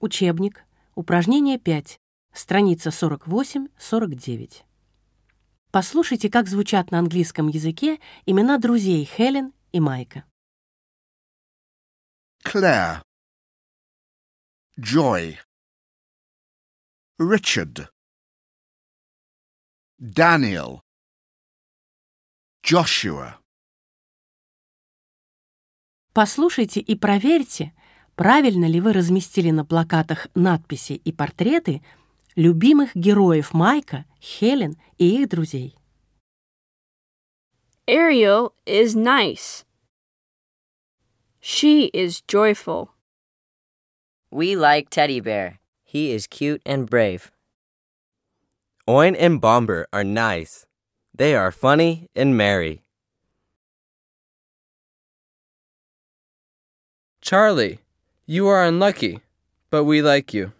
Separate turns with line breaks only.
Учебник. Упражнение 5. Страница 48-49. Послушайте, как звучат на английском языке имена друзей Хелен и Майка.
Claire, Joy, Richard, Daniel, Joshua.
Послушайте и проверьте, правильно ли вы разместили на плакатах надписи и портреты любимых героев Майка, Хелен и их друзей.
Ariel is nice. She is joyful.
We like Teddy Bear. He is cute and brave. Oin and Bomber are nice. They are funny and merry.
Charlie, you are unlucky, but we like you.